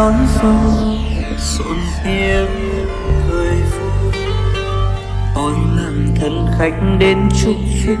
đón xuân xuân hiếm cười vui. Tôi làm thân khách đến chúc phúc.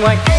like